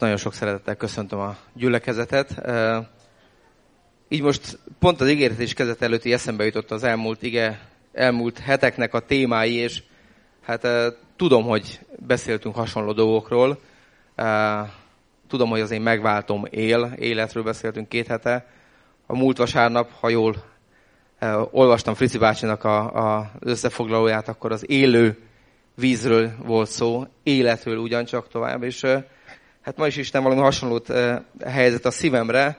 nagyon sok szeretettel köszöntöm a gyülekezetet. Így most pont az ígéretés kezet előtti eszembe jutott az elmúlt, ige, elmúlt heteknek a témái, és hát tudom, hogy beszéltünk hasonló dolgokról. Tudom, hogy az én megváltom él, életről beszéltünk két hete. A múlt vasárnap, ha jól olvastam Frici bácsinak a összefoglalóját, akkor az élő vízről volt szó, életről ugyancsak tovább, és hát ma is Isten valami hasonlót helyezett a szívemre.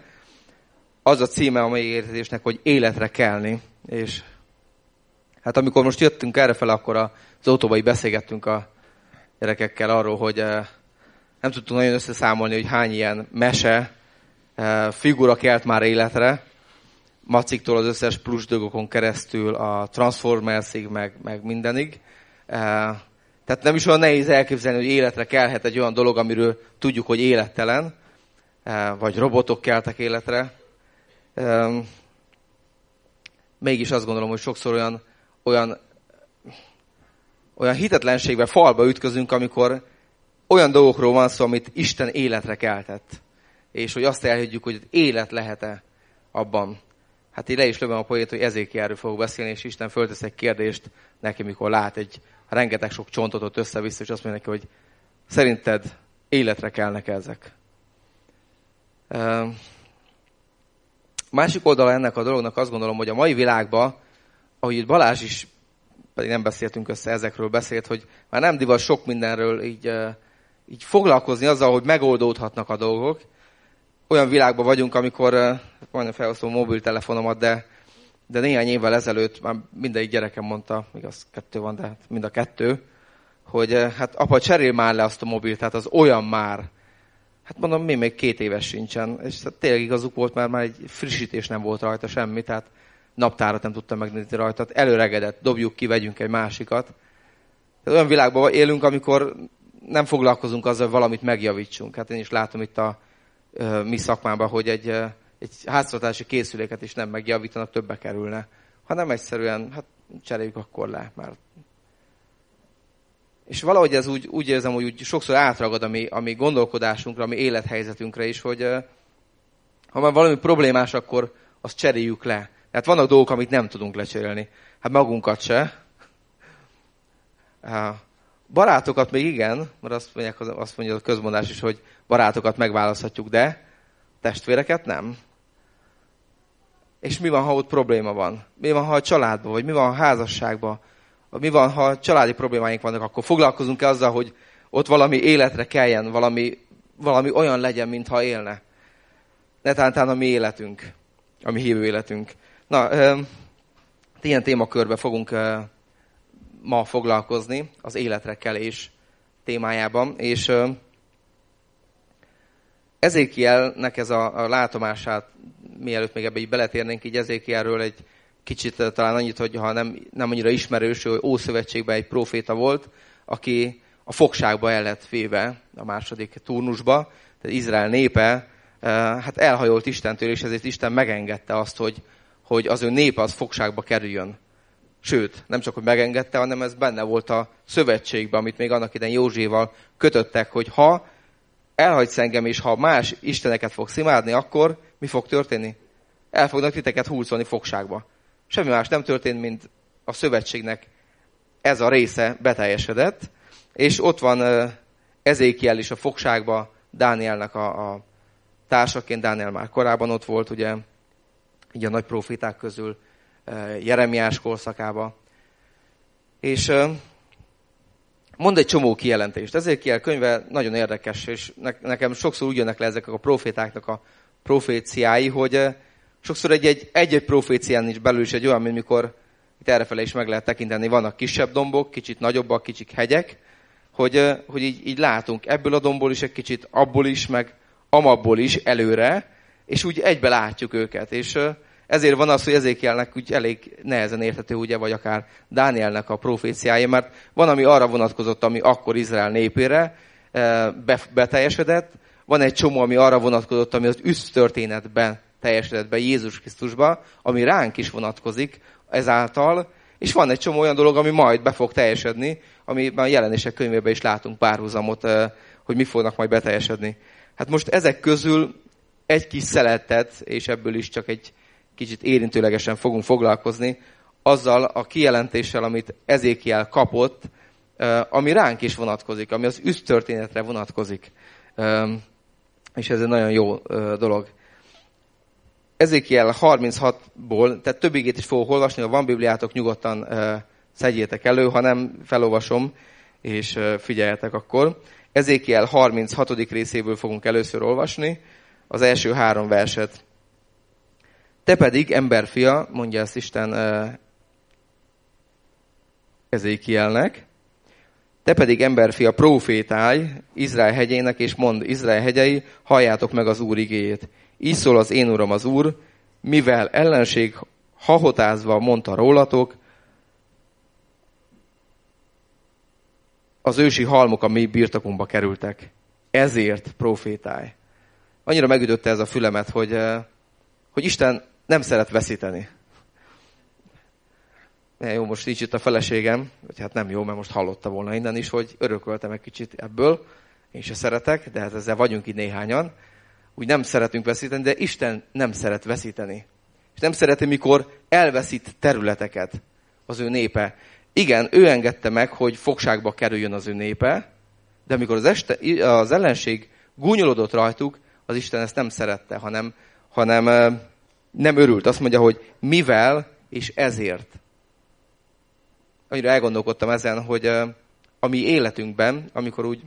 Az a címe a mai értezésnek, hogy életre kelni. És hát amikor most jöttünk errefele, akkor az autóban beszélgettünk a gyerekekkel arról, hogy nem tudtunk nagyon összeszámolni, hogy hány ilyen mese, figura kelt már életre. Maciktól az összes plusz dolgokon keresztül a Transformersig, meg, meg mindenig. Tehát nem is olyan nehéz elképzelni, hogy életre kelhet egy olyan dolog, amiről tudjuk, hogy élettelen, eh, vagy robotok keltek életre. Mégis azt gondolom, hogy sokszor olyan, olyan, olyan hitetlenségben falba ütközünk, amikor olyan dolgokról van szó, amit Isten életre keltett. És hogy azt elhiggyük, hogy élet lehet-e abban. Hát én le is lövöm a poét, hogy ezékiáról fogok beszélni, és Isten föltesz egy kérdést neki, mikor lát egy rengeteg sok csontot ott össze-vissza, és azt mondja neki, hogy szerinted életre kellnek ezek. Másik oldala ennek a dolognak azt gondolom, hogy a mai világban, ahogy itt Balázs is, pedig nem beszéltünk össze ezekről, beszélt, hogy már nem divat sok mindenről így, így foglalkozni azzal, hogy megoldódhatnak a dolgok. Olyan világban vagyunk, amikor, majdnem felhoztam a mobiltelefonomat, de de néhány évvel ezelőtt már mindegyik gyerekem mondta, igaz, kettő van, de hát mind a kettő, hogy eh, hát apa, cserél már le azt a mobilt, tehát az olyan már. Hát mondom, mi még két éves sincsen, és hát tényleg igazuk volt, mert már egy frissítés nem volt rajta semmi, tehát naptárat nem tudtam megnézni rajta, előregedett, dobjuk ki, vegyünk egy másikat. Tehát olyan világban élünk, amikor nem foglalkozunk azzal, hogy valamit megjavítsunk. Hát én is látom itt a uh, mi szakmában, hogy egy uh, egy háztartási készüléket is nem megjavítanak, többe kerülne, hanem egyszerűen, hát cseréljük akkor le, mert és valahogy ez úgy, úgy érzem, hogy úgy sokszor átragad a mi, a mi gondolkodásunkra, a mi élethelyzetünkre is, hogy ha már valami problémás, akkor azt cseréljük le. Tehát vannak dolgok, amit nem tudunk lecserélni. Hát magunkat se. Barátokat még igen, mert azt, mondják, azt mondja a közmondás is, hogy barátokat megválaszthatjuk, de testvéreket nem. És mi van, ha ott probléma van? Mi van, ha a családban, vagy mi van, a házasságban? Mi van, ha családi problémáink vannak, akkor foglalkozunk-e azzal, hogy ott valami életre keljen, valami, valami olyan legyen, mintha élne. Netántán a mi életünk, a mi hívő életünk. Na, ilyen témakörbe fogunk ma foglalkozni, az életre kelés témájában, és Ezékielnek ez a, a látomását, mielőtt még ebbe így beletérnénk, így Ezékielről egy kicsit eh, talán annyit, hogy ha nem, nem annyira ismerős, hogy Ószövetségben egy proféta volt, aki a fogságba el lett véve a második turnusba, tehát Izrael népe eh, hát elhajolt Istentől, és ezért Isten megengedte azt, hogy, hogy az ő népe az fogságba kerüljön. Sőt, nem csak, hogy megengedte, hanem ez benne volt a szövetségben, amit még annak idején Józséval kötöttek, hogy ha elhagysz engem, és ha más isteneket fogsz imádni, akkor mi fog történni? El fognak titeket húzolni fogságba. Semmi más nem történt, mint a szövetségnek ez a része beteljesedett, és ott van Ezékiel is a fogságba, Dánielnek a, a társaként, Dániel már korábban ott volt, ugye, így a nagy profiták közül, Jeremiás korszakába. És mond egy csomó kijelentést. Ezért kiel könyve nagyon érdekes, és nekem sokszor úgy jönnek le ezek a profétáknak a proféciái, hogy eh, sokszor egy-egy, egy-egy is belül is egy olyan, mint mikor itt errefele is meg lehet tekinteni, vannak kisebb dombok, kicsit nagyobbak, kicsik hegyek, hogy, eh, hogy így, így látunk ebből a dombból is egy kicsit, abból is, meg amabból is előre, és úgy egybe látjuk őket. És eh, ezért van az, hogy Ezékielnek úgy elég nehezen érthető, ugye, vagy akár Dánielnek a proféciája, mert van, ami arra vonatkozott, ami akkor Izrael népére eh, beteljesedett, van egy csomó, ami arra vonatkozott, ami az üsztörténetben teljesedett be Jézus Krisztusba, ami ránk is vonatkozik ezáltal, és van egy csomó olyan dolog, ami majd be fog teljesedni, ami a jelenések könyvében is látunk párhuzamot, eh, hogy mi fognak majd beteljesedni. Hát most ezek közül egy kis szeletet, és ebből is csak egy kicsit érintőlegesen fogunk foglalkozni, azzal a kijelentéssel, amit Ezékiel kapott, ami ránk is vonatkozik, ami az üsztörténetre vonatkozik. És ez egy nagyon jó dolog. Ezékiel 36-ból, tehát több is fogok olvasni, ha van Bibliátok, nyugodtan szedjétek elő, ha nem, felolvasom, és figyeljetek akkor. Ezékiel 36. részéből fogunk először olvasni, az első három verset. Te pedig, emberfia, mondja ezt Isten Ezékielnek, te pedig emberfia profétálj Izrael hegyének, és mond Izrael hegyei, halljátok meg az Úr igéjét. Így szól az én uram az Úr, mivel ellenség hahotázva mondta rólatok, az ősi halmok a mi birtokunkba kerültek. Ezért profétálj. Annyira megütötte ez a fülemet, hogy, hogy Isten nem szeret veszíteni. Ne, jó, most nincs itt a feleségem, vagy hát nem jó, mert most hallotta volna innen is, hogy örököltem egy kicsit ebből. Én se szeretek, de hát ezzel vagyunk itt néhányan. Úgy nem szeretünk veszíteni, de Isten nem szeret veszíteni. És nem szereti, mikor elveszít területeket az ő népe. Igen, ő engedte meg, hogy fogságba kerüljön az ő népe, de amikor az, este, az ellenség gúnyolódott rajtuk, az Isten ezt nem szerette, hanem, hanem nem örült. Azt mondja, hogy mivel és ezért. Annyira elgondolkodtam ezen, hogy a mi életünkben, amikor úgy,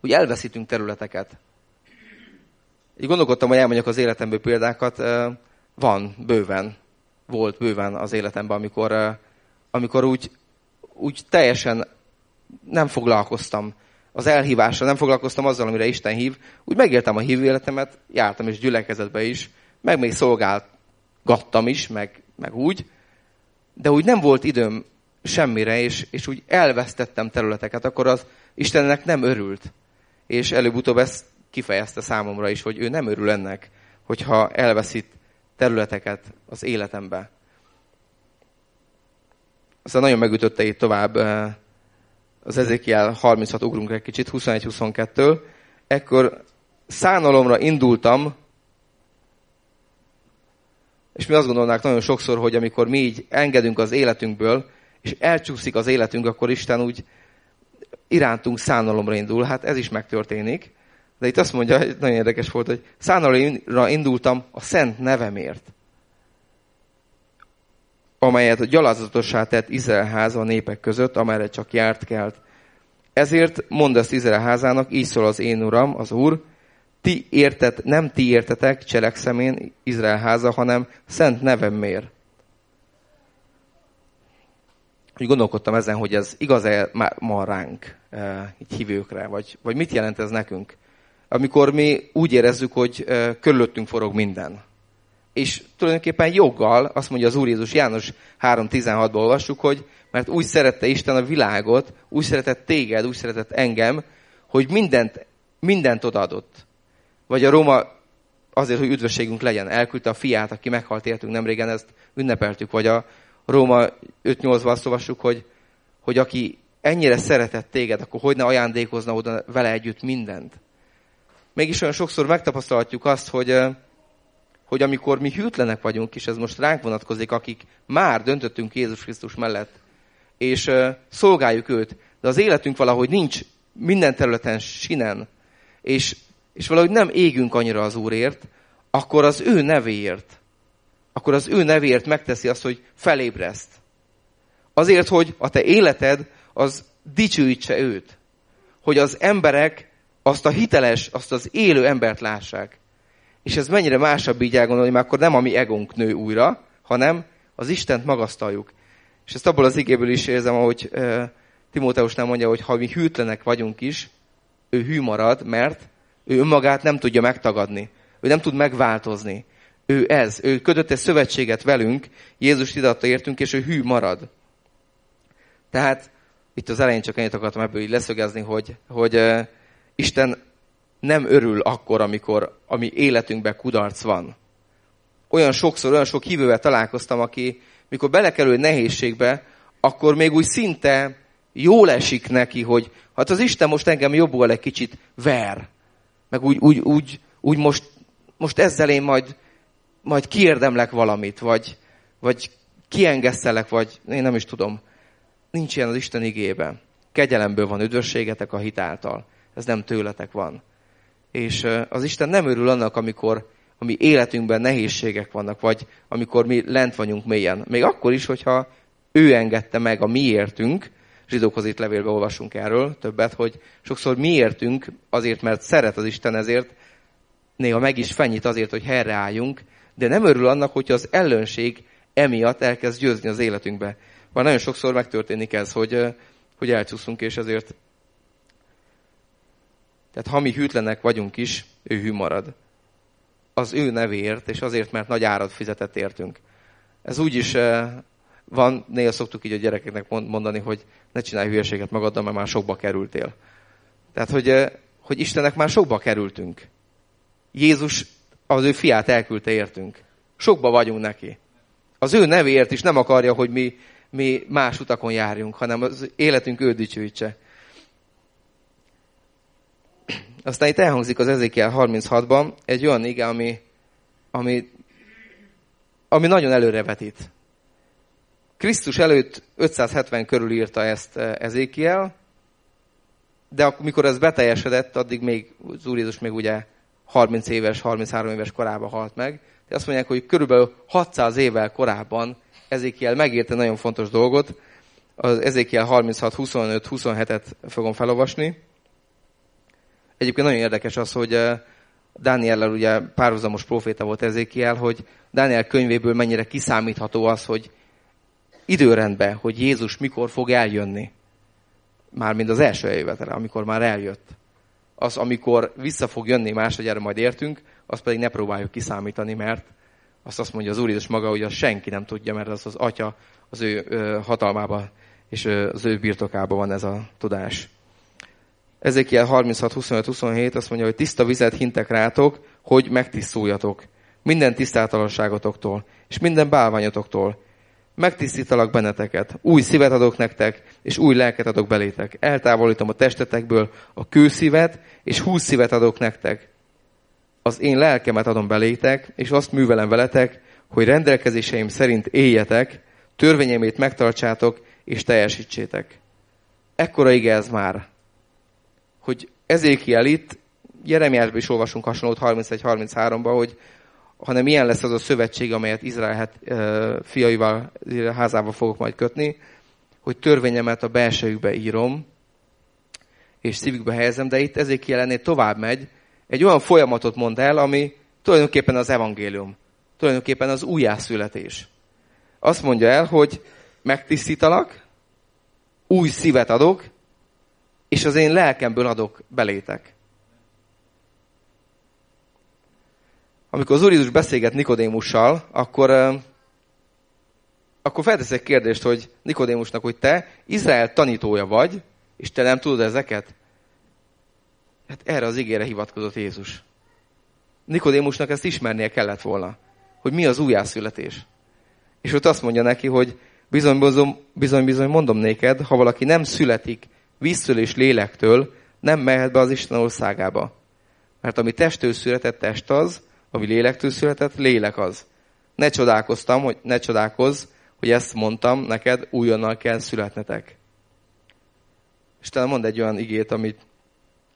úgy elveszítünk területeket. Így gondolkodtam, hogy elmondjak az életemből példákat. Van, bőven. Volt bőven az életemben, amikor amikor úgy, úgy teljesen nem foglalkoztam az elhívásra, nem foglalkoztam azzal, amire Isten hív, úgy megéltem a hívő életemet, jártam is gyülekezetbe is, meg még szolgálgattam is, meg, meg úgy, de úgy nem volt időm semmire, és, és úgy elvesztettem területeket, akkor az Istennek nem örült. És előbb-utóbb ezt kifejezte számomra is, hogy ő nem örül ennek, hogyha elveszít területeket az életembe. Aztán nagyon megütötte itt tovább eh, az Ezékiel 36, ugrunk egy kicsit, 21-22-től. Ekkor szánalomra indultam, és mi azt gondolnánk nagyon sokszor, hogy amikor mi így engedünk az életünkből, és elcsúszik az életünk, akkor Isten úgy irántunk szánalomra indul. Hát ez is megtörténik. De itt azt mondja, hogy nagyon érdekes volt, hogy szánalomra indultam a szent nevemért amelyet gyalázatossá tett Izrael a népek között, amelyre csak járt kelt. Ezért mondd ezt Izrael házának, így szól az én uram, az úr, ti értet, nem ti értetek, cselekszem én, Izrael háza, hanem szent nevem mér. Úgy gondolkodtam ezen, hogy ez igaz-e ma ránk, e, így hívőkre, vagy, vagy mit jelent ez nekünk? Amikor mi úgy érezzük, hogy e, körülöttünk forog minden és tulajdonképpen joggal, azt mondja az Úr Jézus János 3.16-ban olvassuk, hogy mert úgy szerette Isten a világot, úgy szeretett téged, úgy szeretett engem, hogy mindent, mindent odaadott. Vagy a Róma azért, hogy üdvösségünk legyen, elküldte a fiát, aki meghalt értünk nemrégen, ezt ünnepeltük. Vagy a Róma 5.8-ban azt olvassuk, hogy, hogy aki ennyire szeretett téged, akkor hogy ne ajándékozna oda vele együtt mindent. Mégis olyan sokszor megtapasztalhatjuk azt, hogy, hogy amikor mi hűtlenek vagyunk, és ez most ránk vonatkozik, akik már döntöttünk Jézus Krisztus mellett, és szolgáljuk őt, de az életünk valahogy nincs minden területen sinen, és, és valahogy nem égünk annyira az Úrért, akkor az ő nevéért, akkor az ő nevéért megteszi azt, hogy felébreszt. Azért, hogy a te életed az dicsőítse őt. Hogy az emberek azt a hiteles, azt az élő embert lássák. És ez mennyire másabb így elgondolni, mert akkor nem a mi egónk nő újra, hanem az Istent magasztaljuk. És ezt abból az igéből is érzem, ahogy Timóteus nem mondja, hogy ha mi hűtlenek vagyunk is, ő hű marad, mert ő önmagát nem tudja megtagadni. Ő nem tud megváltozni. Ő ez. Ő ködött egy szövetséget velünk, Jézus idatta értünk, és ő hű marad. Tehát itt az elején csak ennyit akartam ebből így leszögezni, hogy, hogy uh, Isten nem örül akkor, amikor a mi életünkben kudarc van. Olyan sokszor, olyan sok hívővel találkoztam, aki mikor belekerül egy nehézségbe, akkor még úgy szinte jól esik neki, hogy hát az Isten most engem jobból egy kicsit ver. Meg úgy, úgy, úgy, úgy most, most ezzel én majd, majd kiérdemlek valamit, vagy, vagy kiengesztelek, vagy én nem is tudom. Nincs ilyen az Isten igében. Kegyelemből van üdvösségetek a hitáltal. Ez nem tőletek van. És az Isten nem örül annak, amikor a mi életünkben nehézségek vannak, vagy amikor mi lent vagyunk mélyen. Még akkor is, hogyha ő engedte meg a miértünk, zsidókhoz itt levélbe olvasunk erről többet, hogy sokszor miértünk azért, mert szeret az Isten ezért, néha meg is fenyít azért, hogy helyreálljunk, de nem örül annak, hogy az ellenség emiatt elkezd győzni az életünkbe. Már nagyon sokszor megtörténik ez, hogy, hogy elcsúszunk, és ezért tehát ha mi hűtlenek vagyunk is, ő hű marad. Az ő nevéért, és azért, mert nagy árat fizetett értünk. Ez úgy is van, néha szoktuk így a gyerekeknek mondani, hogy ne csinálj hülyeséget magaddal, mert már sokba kerültél. Tehát, hogy, hogy Istennek már sokba kerültünk. Jézus az ő fiát elküldte értünk. Sokba vagyunk neki. Az ő nevéért is nem akarja, hogy mi, mi más utakon járjunk, hanem az életünk ő dicsőítse. Aztán itt elhangzik az Ezékiel 36-ban egy olyan ige, ami, ami, ami nagyon előrevetít. Krisztus előtt 570 körül írta ezt eh, Ezékiel, de akkor, mikor ez beteljesedett, addig még az Úr Jézus még ugye 30 éves, 33 éves korában halt meg. De azt mondják, hogy körülbelül 600 évvel korábban Ezékiel megírta nagyon fontos dolgot. Az Ezékiel 36, 25, 27-et fogom felolvasni. Egyébként nagyon érdekes az, hogy eh, Dániellel ugye párhuzamos proféta volt Ezékiel, hogy Dániel könyvéből mennyire kiszámítható az, hogy időrendben, hogy Jézus mikor fog eljönni. Mármint az első eljövetele, amikor már eljött. Az, amikor vissza fog jönni, másodjára majd értünk, azt pedig ne próbáljuk kiszámítani, mert azt azt mondja az Úr Jézus maga, hogy azt senki nem tudja, mert az az Atya az ő hatalmába és az ő birtokában van ez a tudás. Ezékiel 36, 25, 27 azt mondja, hogy tiszta vizet hintek rátok, hogy megtisztuljatok. Minden tisztátalanságotoktól, és minden bálványotoktól, megtisztítalak benneteket, új szívet adok nektek, és új lelket adok belétek. Eltávolítom a testetekből a kőszívet, és húsz szívet adok nektek. Az én lelkemet adom belétek, és azt művelem veletek, hogy rendelkezéseim szerint éljetek, törvényemét megtartsátok, és teljesítsétek. Ekkora ige ez már, hogy ezékiel itt, Jeremiásban is olvasunk hasonlót 31-33-ban, hogy hanem ilyen lesz az a szövetség, amelyet Izrael hát, fiaival, házába fogok majd kötni, hogy törvényemet a belsejükbe írom, és szívükbe helyezem, de itt ezért jelenné tovább megy, egy olyan folyamatot mond el, ami tulajdonképpen az evangélium, tulajdonképpen az újjászületés. Azt mondja el, hogy megtisztítalak, új szívet adok, és az én lelkemből adok belétek. Amikor az Úr Jézus beszélget Nikodémussal, akkor, akkor feltesz egy kérdést, hogy Nikodémusnak, hogy te Izrael tanítója vagy, és te nem tudod ezeket? Hát erre az igére hivatkozott Jézus. Nikodémusnak ezt ismernie kellett volna, hogy mi az újjászületés. És ott azt mondja neki, hogy bizony, bizony mondom néked, ha valaki nem születik víztől és lélektől, nem mehet be az Isten országába. Mert ami testtől született test az, ami lélektől született, lélek az. Ne csodálkoztam, hogy ne csodálkozz, hogy ezt mondtam, neked újonnal kell születnetek. Isten mond egy olyan igét, amit,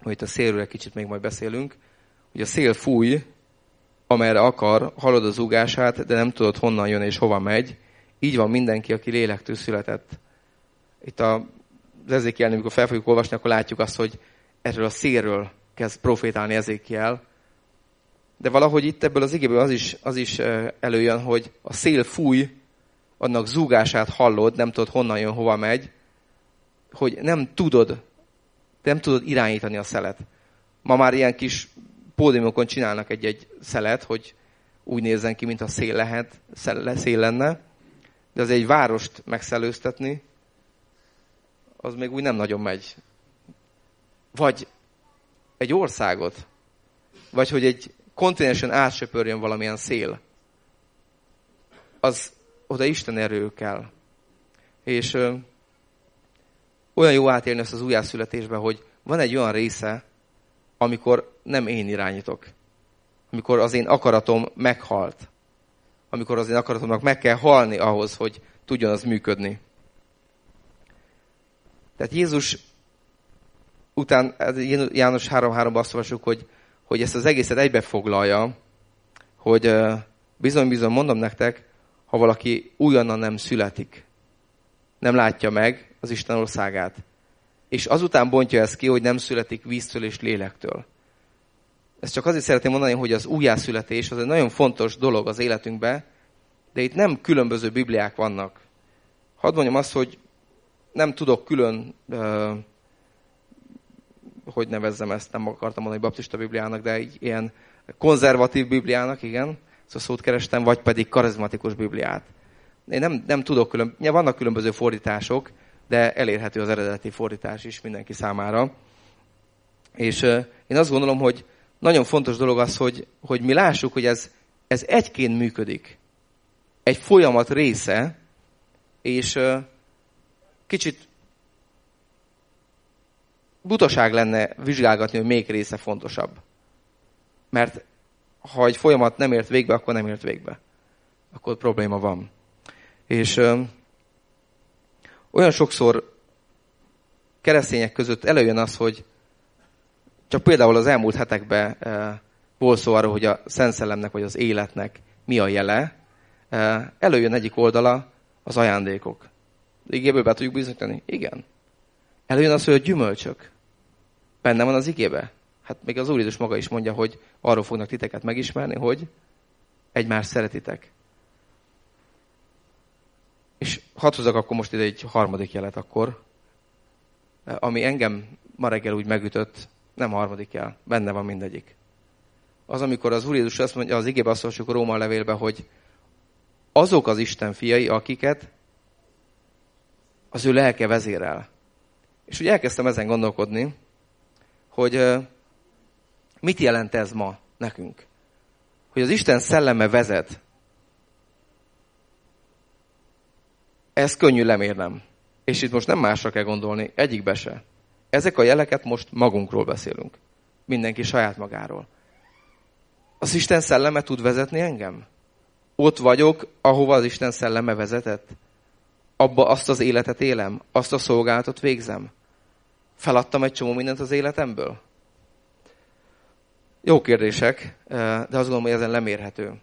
amit a szélről egy kicsit még majd beszélünk, hogy a szél fúj, amerre akar, hallod az ugását, de nem tudod honnan jön és hova megy. Így van mindenki, aki lélektől született. Itt a, az Ezékiel, amikor fel fogjuk olvasni, akkor látjuk azt, hogy erről a szélről kezd profétálni Ezékiel, de valahogy itt ebből az igéből az is, az is előjön, hogy a szél fúj, annak zúgását hallod, nem tudod honnan jön, hova megy, hogy nem tudod, nem tudod irányítani a szelet. Ma már ilyen kis pódiumokon csinálnak egy-egy szelet, hogy úgy nézzen ki, mint a szél lehet, szél lenne, de az egy várost megszelőztetni, az még úgy nem nagyon megy. Vagy egy országot, vagy hogy egy kontinensen átsöpörjön valamilyen szél, az oda Isten erő kell. És olyan jó átélni ezt az újjászületésbe, hogy van egy olyan része, amikor nem én irányítok. Amikor az én akaratom meghalt. Amikor az én akaratomnak meg kell halni ahhoz, hogy tudjon az működni. Tehát Jézus után, János 3.3-ban azt olvasjuk, hogy, hogy ezt az egészet egybefoglalja, hogy bizony-bizony mondom nektek, ha valaki újonnan nem születik, nem látja meg az Isten országát. És azután bontja ezt ki, hogy nem születik víztől és lélektől. Ezt csak azért szeretném mondani, hogy az újjászületés az egy nagyon fontos dolog az életünkben, de itt nem különböző bibliák vannak. Hadd mondjam azt, hogy nem tudok külön, uh, hogy nevezzem ezt, nem akartam mondani baptista bibliának, de egy ilyen konzervatív bibliának, igen, a szót kerestem, vagy pedig karizmatikus bibliát. Én nem, nem tudok külön, ja, vannak különböző fordítások, de elérhető az eredeti fordítás is mindenki számára. És én azt gondolom, hogy nagyon fontos dolog az, hogy, hogy mi lássuk, hogy ez, ez egyként működik. Egy folyamat része, és kicsit butaság lenne vizsgálgatni, hogy melyik része fontosabb. Mert ha egy folyamat nem ért végbe, akkor nem ért végbe. Akkor probléma van. És ö, olyan sokszor keresztények között előjön az, hogy csak például az elmúlt hetekben ö, volt szó arról, hogy a Szent Szellemnek vagy az életnek mi a jele. Ö, előjön egyik oldala az ajándékok. Igéből be tudjuk bizonyítani? Igen. Előjön az, hogy a gyümölcsök. Benne van az igébe. Hát még az Úr Jézus maga is mondja, hogy arról fognak titeket megismerni, hogy egymást szeretitek. És hadd hozzak akkor most ide egy harmadik jelet akkor, ami engem ma reggel úgy megütött, nem harmadik jel, benne van mindegyik. Az, amikor az Úr Jézus azt mondja, az igébe azt olvasjuk a Róma levélbe, hogy azok az Isten fiai, akiket az ő lelke vezérel. És úgy elkezdtem ezen gondolkodni, hogy mit jelent ez ma nekünk. Hogy az Isten szelleme vezet. Ez könnyű lemérnem. És itt most nem másra kell gondolni, egyikbe se. Ezek a jeleket most magunkról beszélünk. Mindenki saját magáról. Az Isten szelleme tud vezetni engem? Ott vagyok, ahova az Isten szelleme vezetett? Abba azt az életet élem, azt a szolgálatot végzem. Feladtam egy csomó mindent az életemből? Jó kérdések, eh, de azt gondolom, hogy ezen lemérhető.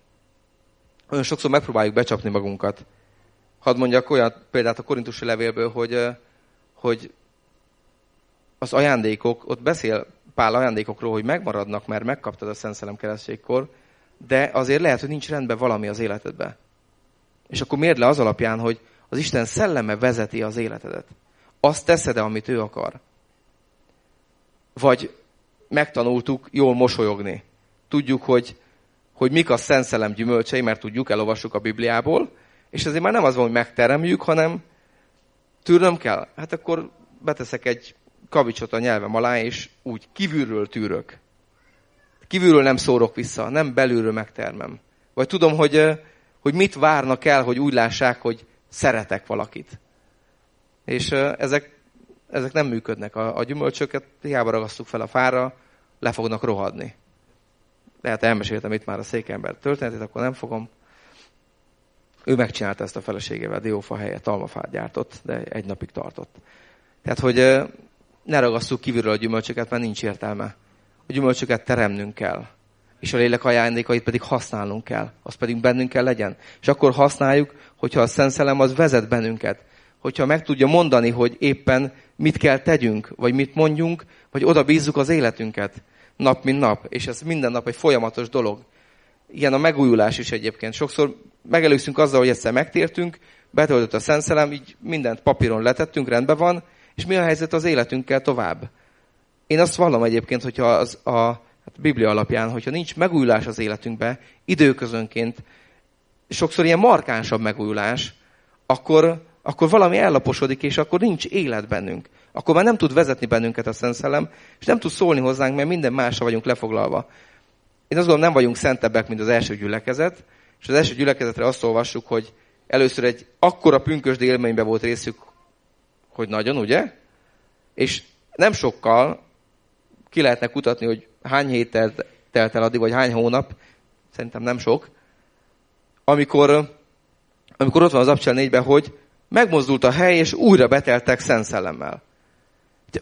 Olyan sokszor megpróbáljuk becsapni magunkat. Hadd mondjak olyan példát a korintusi levélből, hogy, eh, hogy az ajándékok, ott beszél Pál ajándékokról, hogy megmaradnak, mert megkaptad a Szent Szellem keresztségkor, de azért lehet, hogy nincs rendben valami az életedben. És akkor mérd le az alapján, hogy az Isten szelleme vezeti az életedet. Azt teszed-e, amit ő akar? Vagy megtanultuk jól mosolyogni. Tudjuk, hogy, hogy mik a Szent Szellem gyümölcsei, mert tudjuk, elolvassuk a Bibliából, és ezért már nem az van, hogy megteremjük, hanem tűrnöm kell. Hát akkor beteszek egy kavicsot a nyelvem alá, és úgy kívülről tűrök. Kívülről nem szórok vissza, nem belülről megtermem. Vagy tudom, hogy, hogy mit várnak el, hogy úgy lássák, hogy szeretek valakit. És ezek, ezek nem működnek. A, a gyümölcsöket hiába ragasztuk fel a fára, le fognak rohadni. Lehet elmeséltem itt már a székember történetét, akkor nem fogom. Ő megcsinálta ezt a feleségével, diófa helyett almafát gyártott, de egy napig tartott. Tehát, hogy ne ragasszuk kívülről a gyümölcsöket, mert nincs értelme. A gyümölcsöket teremnünk kell és a lélek ajándékait pedig használnunk kell. Az pedig bennünk kell legyen. És akkor használjuk, hogyha a Szent Szellem az vezet bennünket. Hogyha meg tudja mondani, hogy éppen mit kell tegyünk, vagy mit mondjunk, vagy oda bízzuk az életünket nap mint nap. És ez minden nap egy folyamatos dolog. Ilyen a megújulás is egyébként. Sokszor megelőzünk azzal, hogy egyszer megtértünk, betöltött a Szent Szellem, így mindent papíron letettünk, rendben van, és mi a helyzet az életünkkel tovább? Én azt vallom egyébként, hogyha az, a, Biblia alapján, hogyha nincs megújulás az életünkbe, időközönként, sokszor ilyen markánsabb megújulás, akkor, akkor valami ellaposodik, és akkor nincs élet bennünk. Akkor már nem tud vezetni bennünket a Szent Szellem, és nem tud szólni hozzánk, mert minden másra vagyunk lefoglalva. Én azt gondolom, nem vagyunk szentebbek, mint az első gyülekezet, és az első gyülekezetre azt olvassuk, hogy először egy akkora pünkösd élménybe volt részük, hogy nagyon, ugye? És nem sokkal ki lehetne kutatni, hogy hány hét telt, telt el addig, vagy hány hónap, szerintem nem sok, amikor, amikor ott van az Abcsel 4-ben, hogy megmozdult a hely, és újra beteltek Szent Szellemmel.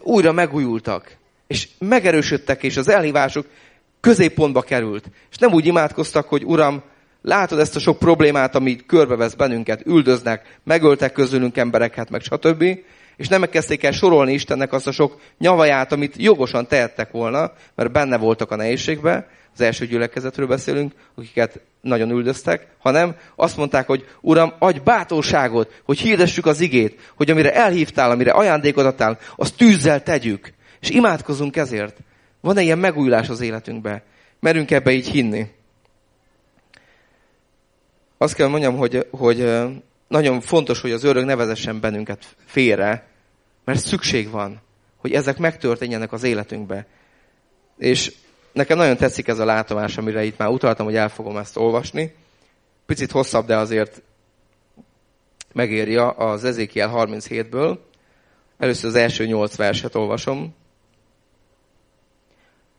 Újra megújultak, és megerősödtek, és az elhívásuk középpontba került. És nem úgy imádkoztak, hogy Uram, látod ezt a sok problémát, ami körbevesz bennünket, üldöznek, megöltek közülünk embereket, meg stb. És nem megkezdték el sorolni Istennek azt a sok nyavaját, amit jogosan tehettek volna, mert benne voltak a nehézségbe, az első gyülekezetről beszélünk, akiket nagyon üldöztek, hanem azt mondták, hogy Uram, adj bátorságot, hogy hirdessük az igét, hogy amire elhívtál, amire ajándékot adtál, azt tűzzel tegyük. És imádkozunk ezért. Van-e ilyen megújulás az életünkbe? Merünk ebbe így hinni? Azt kell mondjam, hogy, hogy nagyon fontos, hogy az örök ne vezessen bennünket félre, mert szükség van, hogy ezek megtörténjenek az életünkbe. És nekem nagyon tetszik ez a látomás, amire itt már utaltam, hogy el fogom ezt olvasni. Picit hosszabb, de azért megérja az Ezékiel 37-ből. Először az első nyolc verset olvasom.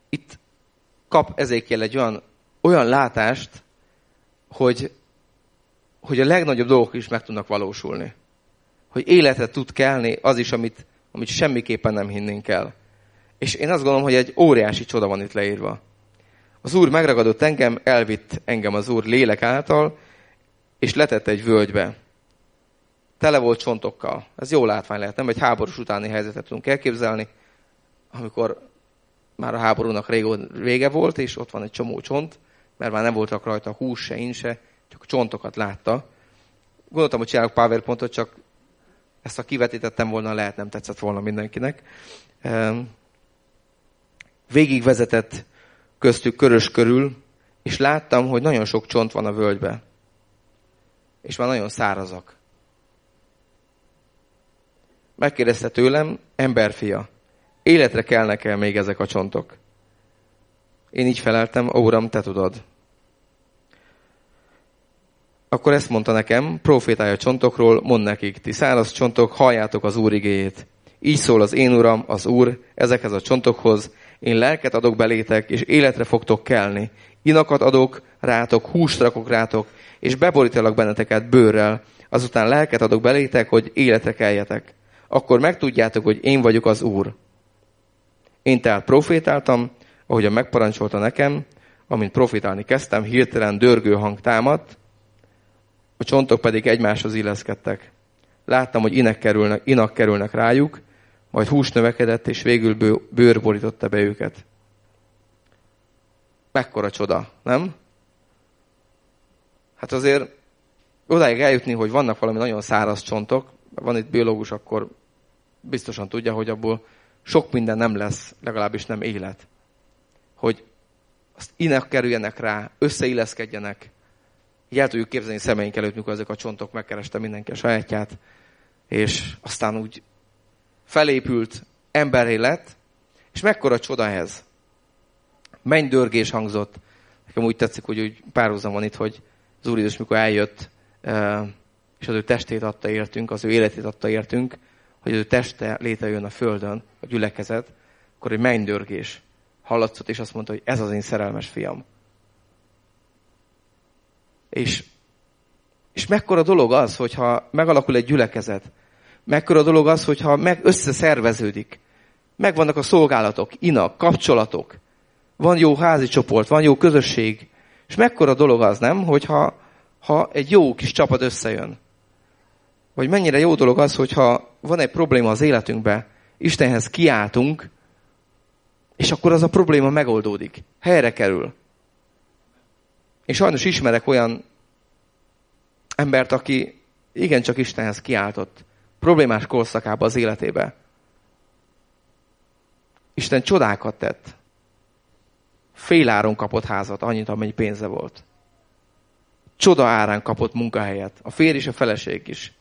Itt kap Ezékiel egy olyan, olyan látást, hogy, hogy a legnagyobb dolgok is meg tudnak valósulni. Hogy életet tud kelni az is, amit, amit semmiképpen nem hinnénk el. És én azt gondolom, hogy egy óriási csoda van itt leírva. Az Úr megragadott engem, elvitt engem az Úr lélek által, és letett egy völgybe. Tele volt csontokkal. Ez jó látvány lehet, nem? Egy háborús utáni helyzetet tudunk elképzelni, amikor már a háborúnak régó, vége volt, és ott van egy csomó csont, mert már nem voltak rajta hús se, se, csak a csontokat látta. Gondoltam, hogy csinálok PowerPointot, csak ezt a kivetítettem volna, lehet nem tetszett volna mindenkinek. Ehm, végigvezetett köztük körös körül, és láttam, hogy nagyon sok csont van a völgybe. És már nagyon szárazak. Megkérdezte tőlem, emberfia, életre kelnek el még ezek a csontok? Én így feleltem, ó, uram, te tudod. Akkor ezt mondta nekem, profétálja a csontokról, mond nekik, ti száraz csontok, halljátok az Úr igéjét. Így szól az én uram, az Úr, ezekhez a csontokhoz, én lelket adok belétek, és életre fogtok kelni. Inakat adok rátok, húst rakok rátok, és beborítalak benneteket bőrrel. Azután lelket adok belétek, hogy életre keljetek. Akkor megtudjátok, hogy én vagyok az Úr. Én tehát profétáltam, ahogyan megparancsolta nekem, amint profétálni kezdtem, hirtelen dörgő hang támadt, a csontok pedig egymáshoz illeszkedtek. Láttam, hogy inek kerülnek, inak kerülnek rájuk, majd hús növekedett, és végül bőr borította be őket. Mekkora csoda, nem? Hát azért odáig eljutni, hogy vannak valami nagyon száraz csontok, van itt biológus, akkor biztosan tudja, hogy abból sok minden nem lesz, legalábbis nem élet. Hogy azt inek kerüljenek rá, összeilleszkedjenek. Így el tudjuk képzelni szemeink előtt, mikor ezek a csontok megkereste mindenki a sajátját, és aztán úgy felépült emberré lett, és mekkora csoda ez. Mennydörgés hangzott. Nekem úgy tetszik, hogy úgy párhuzam van itt, hogy az Úr Jézus, mikor eljött, és az ő testét adta értünk, az ő életét adta értünk, hogy az ő teste létrejön a földön, a gyülekezet, akkor egy mennydörgés hallatszott, és azt mondta, hogy ez az én szerelmes fiam. És, és mekkora dolog az, hogyha megalakul egy gyülekezet, Mekkora dolog az, hogyha meg összeszerveződik. Megvannak a szolgálatok, inak, kapcsolatok. Van jó házi csoport, van jó közösség. És mekkora dolog az, nem, hogyha ha egy jó kis csapat összejön. Vagy mennyire jó dolog az, hogyha van egy probléma az életünkben, Istenhez kiáltunk, és akkor az a probléma megoldódik. Helyre kerül. És sajnos ismerek olyan embert, aki igencsak Istenhez kiáltott problémás korszakába az életébe. Isten csodákat tett. Féláron kapott házat, annyit, amennyi pénze volt. Csoda árán kapott munkahelyet. A férj és a feleség is.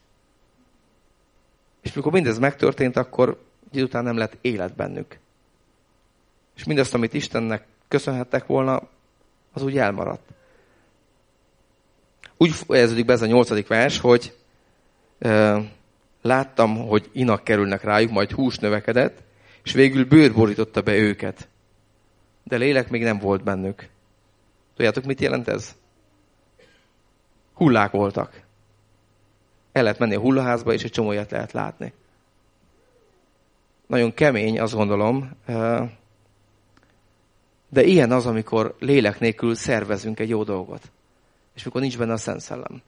És mikor mindez megtörtént, akkor után nem lett élet bennük. És mindazt, amit Istennek köszönhettek volna, az úgy elmaradt. Úgy fejeződik be ez a nyolcadik vers, hogy láttam, hogy inak kerülnek rájuk, majd hús növekedett, és végül bőr borította be őket. De lélek még nem volt bennük. Tudjátok, mit jelent ez? Hullák voltak. El lehet menni a hullaházba, és egy csomó ilyet lehet látni. Nagyon kemény, azt gondolom, de ilyen az, amikor lélek nélkül szervezünk egy jó dolgot. És mikor nincs benne a Szent Szellem.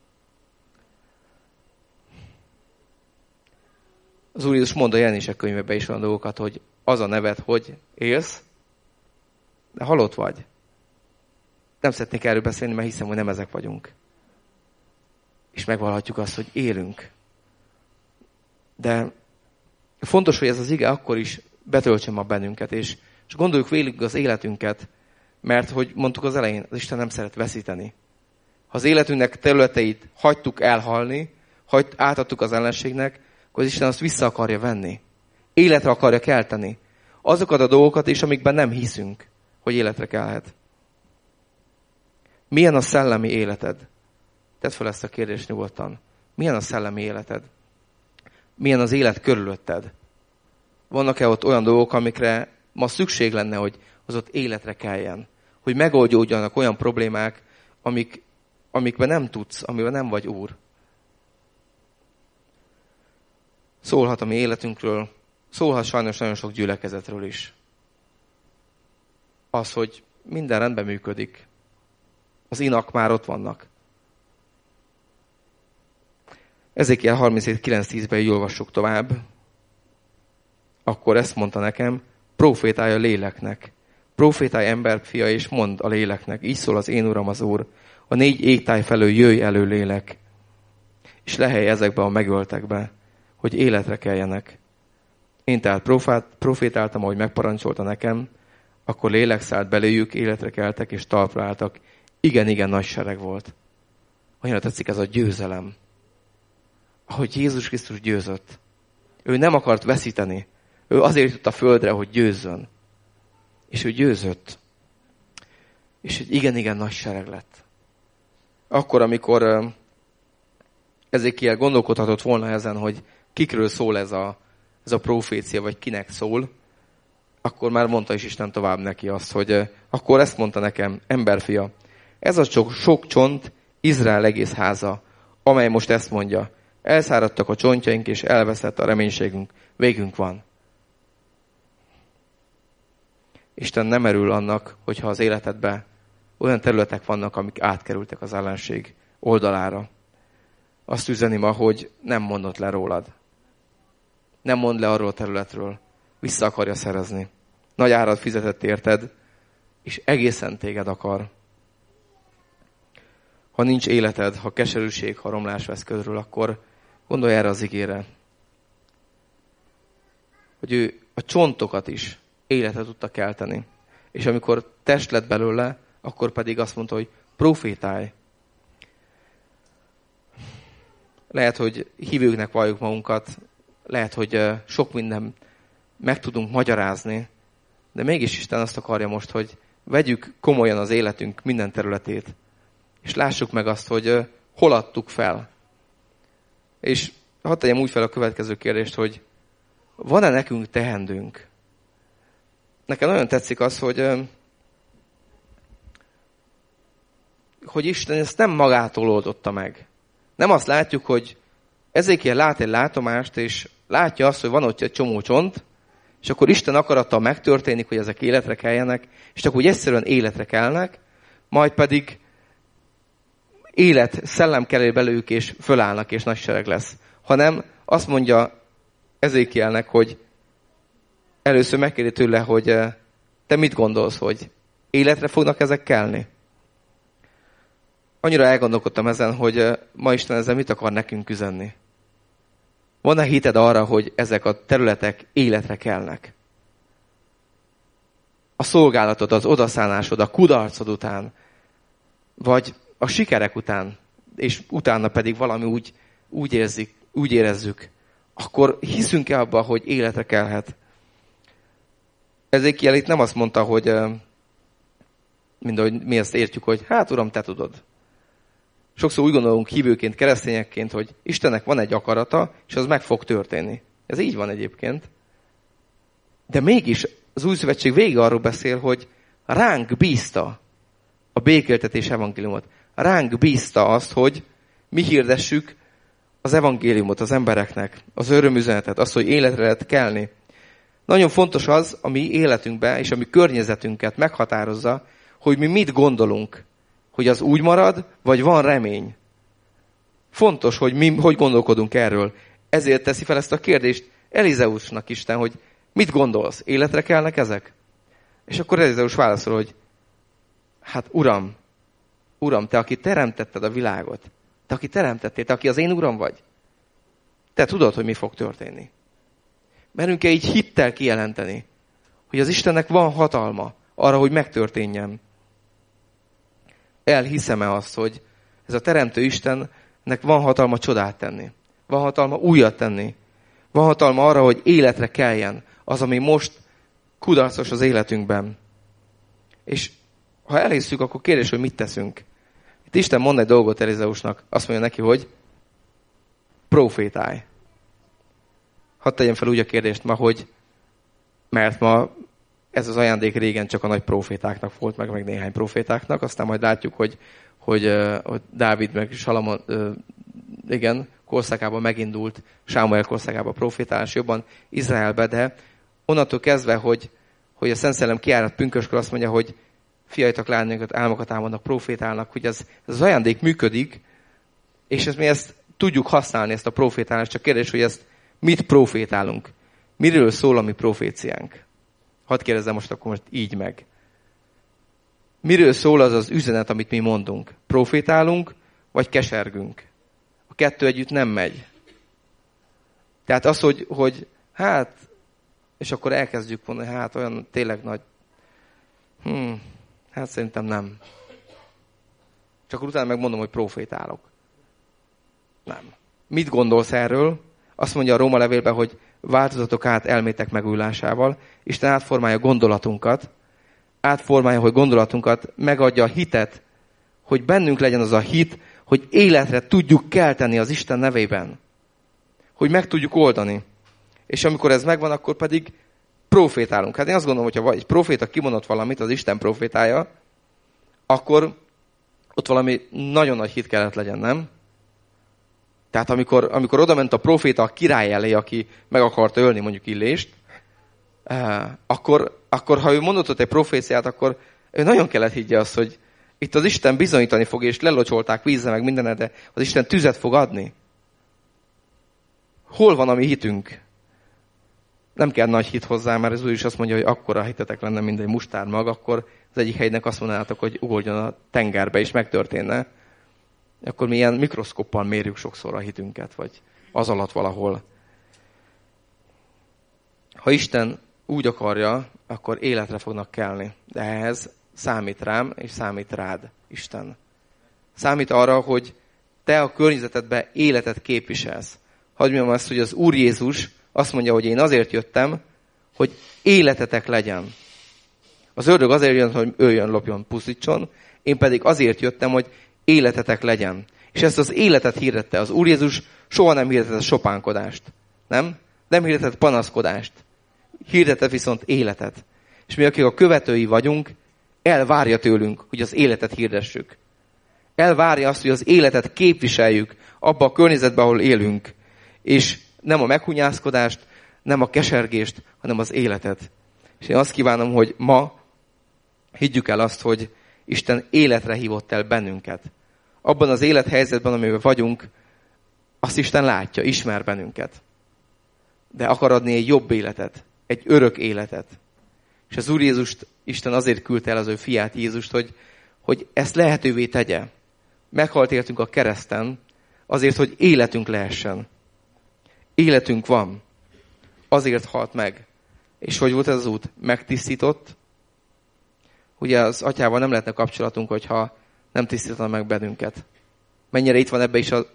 Az Úr Jézus mond a jelenések könyvebe is olyan dolgokat, hogy az a neved, hogy élsz, de halott vagy. Nem szeretnék erről beszélni, mert hiszem, hogy nem ezek vagyunk. És megvalhatjuk azt, hogy élünk. De fontos, hogy ez az ige akkor is betöltsön a bennünket, és, és gondoljuk végig az életünket, mert, hogy mondtuk az elején, az Isten nem szeret veszíteni. Ha az életünknek területeit hagytuk elhalni, hagy, átadtuk az ellenségnek, akkor az Isten azt vissza akarja venni. Életre akarja kelteni. Azokat a dolgokat is, amikben nem hiszünk, hogy életre kelhet. Milyen a szellemi életed? Tedd fel ezt a kérdést nyugodtan. Milyen a szellemi életed? Milyen az élet körülötted? Vannak-e ott olyan dolgok, amikre ma szükség lenne, hogy az ott életre keljen? Hogy megoldódjanak olyan problémák, amik, amikben nem tudsz, amiben nem vagy úr. Szólhat a mi életünkről, szólhat sajnos nagyon sok gyülekezetről is. Az, hogy minden rendben működik. Az inak már ott vannak. Ezékiel 37.9.10-ben így olvassuk tovább. Akkor ezt mondta nekem, profétálja a léleknek. Profétálj emberfia, és mond a léleknek. Így szól az én uram az úr. A négy égtáj felől jöjj elő lélek, és lehely ezekbe a megöltekbe hogy életre keljenek. Én tehát profát, profétáltam, ahogy megparancsolta nekem, akkor lélek szállt beléjük, életre keltek és talpra álltak. Igen, igen, nagy sereg volt. Annyira tetszik ez a győzelem. Ahogy Jézus Krisztus győzött. Ő nem akart veszíteni. Ő azért jutott a földre, hogy győzzön. És ő győzött. És egy igen-igen nagy sereg lett. Akkor, amikor ezékiel gondolkodhatott volna ezen, hogy kikről szól ez a, ez a profécia, vagy kinek szól, akkor már mondta is Isten tovább neki azt, hogy akkor ezt mondta nekem, emberfia, ez a csak sok csont Izrael egész háza, amely most ezt mondja, elszáradtak a csontjaink, és elveszett a reménységünk, végünk van. Isten nem erül annak, hogyha az életedbe olyan területek vannak, amik átkerültek az ellenség oldalára. Azt üzeni ma, hogy nem mondott le rólad nem mond le arról a területről. Vissza akarja szerezni. Nagy árat fizetett érted, és egészen téged akar. Ha nincs életed, ha keserűség, ha romlás vesz körül, akkor gondolj erre az igére. Hogy ő a csontokat is életet tudta kelteni. És amikor test lett belőle, akkor pedig azt mondta, hogy profétálj. Lehet, hogy hívőknek valljuk magunkat, lehet, hogy sok minden meg tudunk magyarázni, de mégis Isten azt akarja most, hogy vegyük komolyan az életünk minden területét, és lássuk meg azt, hogy hol adtuk fel. És hadd tegyem úgy fel a következő kérdést, hogy van-e nekünk tehendőnk? Nekem nagyon tetszik az, hogy hogy Isten ezt nem magától oldotta meg. Nem azt látjuk, hogy ezékiel lát egy látomást, és látja azt, hogy van ott egy csomó csont, és akkor Isten akarata megtörténik, hogy ezek életre keljenek, és csak úgy egyszerűen életre kelnek, majd pedig élet, szellem kell belőlük, és fölállnak, és nagy sereg lesz. Hanem azt mondja Ezékielnek, hogy először megkérdi tőle, hogy eh, te mit gondolsz, hogy életre fognak ezek kelni? Annyira elgondolkodtam ezen, hogy ma Isten ezzel mit akar nekünk üzenni. Van-e hited arra, hogy ezek a területek életre kelnek? A szolgálatod, az odaszánásod, a kudarcod után, vagy a sikerek után, és utána pedig valami úgy, úgy, érzik, úgy érezzük, akkor hiszünk-e abba, hogy életre kelhet? Ezékiel itt nem azt mondta, hogy mind ahogy mi ezt értjük, hogy hát uram, te tudod. Sokszor úgy gondolunk hívőként, keresztényekként, hogy Istennek van egy akarata, és az meg fog történni. Ez így van egyébként. De mégis az új szövetség végig arról beszél, hogy ránk bízta a békéltetés evangéliumot. Ránk bízta azt, hogy mi hirdessük az evangéliumot az embereknek, az örömüzenetet, azt, hogy életre lehet kelni. Nagyon fontos az, ami életünkben és ami környezetünket meghatározza, hogy mi mit gondolunk, hogy az úgy marad, vagy van remény. Fontos, hogy mi hogy gondolkodunk erről. Ezért teszi fel ezt a kérdést Elizeusnak Isten, hogy mit gondolsz, életre kelnek ezek? És akkor Elizeus válaszol, hogy hát uram, uram, te, aki teremtetted a világot, te, aki teremtettél, te, aki az én uram vagy, te tudod, hogy mi fog történni. Merünk-e így hittel kijelenteni, hogy az Istennek van hatalma arra, hogy megtörténjen? Elhiszem-e azt, hogy ez a teremtő Istennek van hatalma csodát tenni? Van hatalma újat tenni? Van hatalma arra, hogy életre keljen az, ami most kudarcos az életünkben. És ha elhisszük, akkor kérdés, hogy mit teszünk. Itt Isten mond egy dolgot Elizeusnak. Azt mondja neki, hogy profétálj. Hadd tegyem fel úgy a kérdést ma, hogy mert ma ez az ajándék régen csak a nagy profétáknak volt, meg, meg néhány profétáknak, aztán majd látjuk, hogy, hogy, hogy Dávid meg Salamon, igen, korszakában megindult, Sámuel korszakában profétálás jobban Izraelbe, de onnantól kezdve, hogy, hogy a Szent Szellem kiárat pünköskor azt mondja, hogy fiaitak, lányokat, álmokat álmodnak, profétálnak, hogy ez, ez az ajándék működik, és ezt mi ezt tudjuk használni, ezt a profétálást, csak kérdés, hogy ezt mit profétálunk. Miről szól a mi proféciánk? Hadd kérdezzem most akkor most így meg. Miről szól az az üzenet, amit mi mondunk? Profétálunk, vagy kesergünk? A kettő együtt nem megy. Tehát az, hogy, hogy hát, és akkor elkezdjük mondani, hát olyan tényleg nagy, hmm, hát szerintem nem. Csak utána megmondom, hogy profétálok. Nem. Mit gondolsz erről? Azt mondja a Róma levélben, hogy változatok át elmétek megújulásával. Isten átformálja gondolatunkat, átformálja, hogy gondolatunkat, megadja a hitet, hogy bennünk legyen az a hit, hogy életre tudjuk kelteni az Isten nevében. Hogy meg tudjuk oldani. És amikor ez megvan, akkor pedig profétálunk. Hát én azt gondolom, hogyha egy proféta kimondott valamit, az Isten profétája, akkor ott valami nagyon nagy hit kellett legyen, nem? Tehát amikor, amikor oda ment a proféta a király elé, aki meg akarta ölni mondjuk Illést, eh, akkor, akkor ha ő mondott ott egy proféciát, akkor ő nagyon kellett higgye azt, hogy itt az Isten bizonyítani fog, és lelocsolták vízzel meg mindenre, de az Isten tüzet fog adni. Hol van a mi hitünk? Nem kell nagy hit hozzá, mert az úr is azt mondja, hogy akkora hitetek lenne, mint egy mustár mag, akkor az egyik helynek azt mondanátok, hogy ugorjon a tengerbe, és megtörténne akkor mi ilyen mikroszkoppal mérjük sokszor a hitünket, vagy az alatt valahol. Ha Isten úgy akarja, akkor életre fognak kelni. De ehhez számít rám, és számít rád, Isten. Számít arra, hogy te a környezetedbe életet képviselsz. Hadd mondjam azt, hogy az Úr Jézus azt mondja, hogy én azért jöttem, hogy életetek legyen. Az ördög azért jön, hogy öljön, lopjon, pusztítson, én pedig azért jöttem, hogy életetek legyen. És ezt az életet hirdette. Az Úr Jézus soha nem hirdetett sopánkodást. Nem? Nem hirdetett panaszkodást. Hirdetett viszont életet. És mi, akik a követői vagyunk, elvárja tőlünk, hogy az életet hirdessük. Elvárja azt, hogy az életet képviseljük abba a környezetben, ahol élünk. És nem a meghunyászkodást, nem a kesergést, hanem az életet. És én azt kívánom, hogy ma higgyük el azt, hogy Isten életre hívott el bennünket. Abban az élethelyzetben, amiben vagyunk, azt Isten látja, ismer bennünket. De akar adni egy jobb életet, egy örök életet. És az Úr Jézust Isten azért küldte el az ő fiát Jézust, hogy, hogy ezt lehetővé tegye. Meghalt értünk a kereszten, azért, hogy életünk lehessen. Életünk van. Azért halt meg. És hogy volt ez az út? Megtisztított, Ugye az atyával nem lehetne kapcsolatunk, hogyha nem tisztítana meg bennünket. Mennyire itt van ebbe is a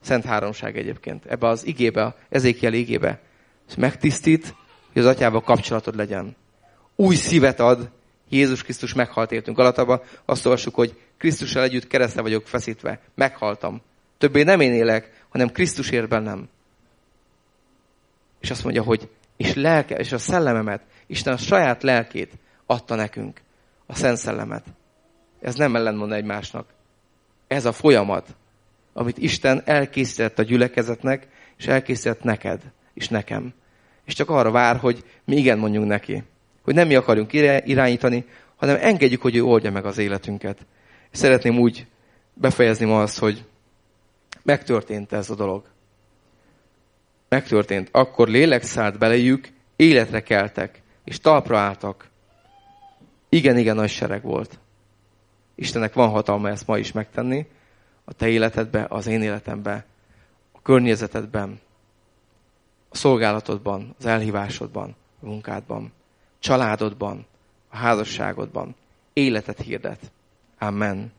Szent Háromság egyébként. Ebbe az igébe, ezékiel igébe. Ez megtisztít, hogy az atyával kapcsolatod legyen. Új szívet ad, Jézus Krisztus meghalt értünk. Alatában azt olvassuk, hogy Krisztussal együtt keresztre vagyok feszítve. Meghaltam. Többé nem én élek, hanem Krisztus ér bennem. És azt mondja, hogy és lelke, és a szellememet Isten a saját lelkét adta nekünk, a Szent Szellemet. Ez nem ellenmond egymásnak. Ez a folyamat, amit Isten elkészített a gyülekezetnek, és elkészített neked, és nekem. És csak arra vár, hogy mi igen mondjunk neki. Hogy nem mi akarjunk irányítani, hanem engedjük, hogy ő oldja meg az életünket. És szeretném úgy befejezni ma azt, hogy megtörtént ez a dolog. Megtörtént. Akkor lélek szállt belejük, életre keltek, és talpra álltak. Igen, igen nagy sereg volt. Istennek van hatalma ezt ma is megtenni, a te életedbe, az én életembe, a környezetedben, a szolgálatodban, az elhívásodban, a munkádban, családodban, a házasságodban. Életet hirdet. Amen.